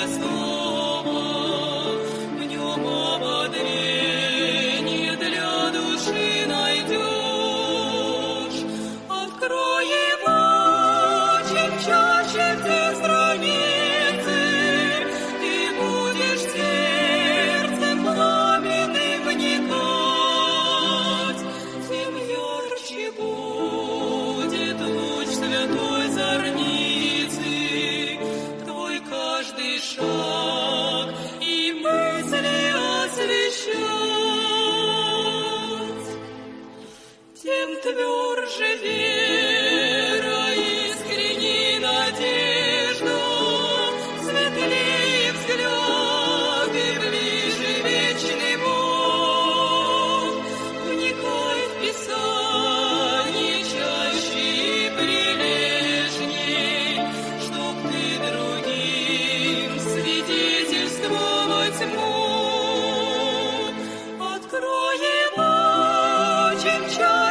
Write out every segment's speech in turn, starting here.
Yes, Lord. шаг и мысли освещать, тем тверже верить.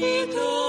chico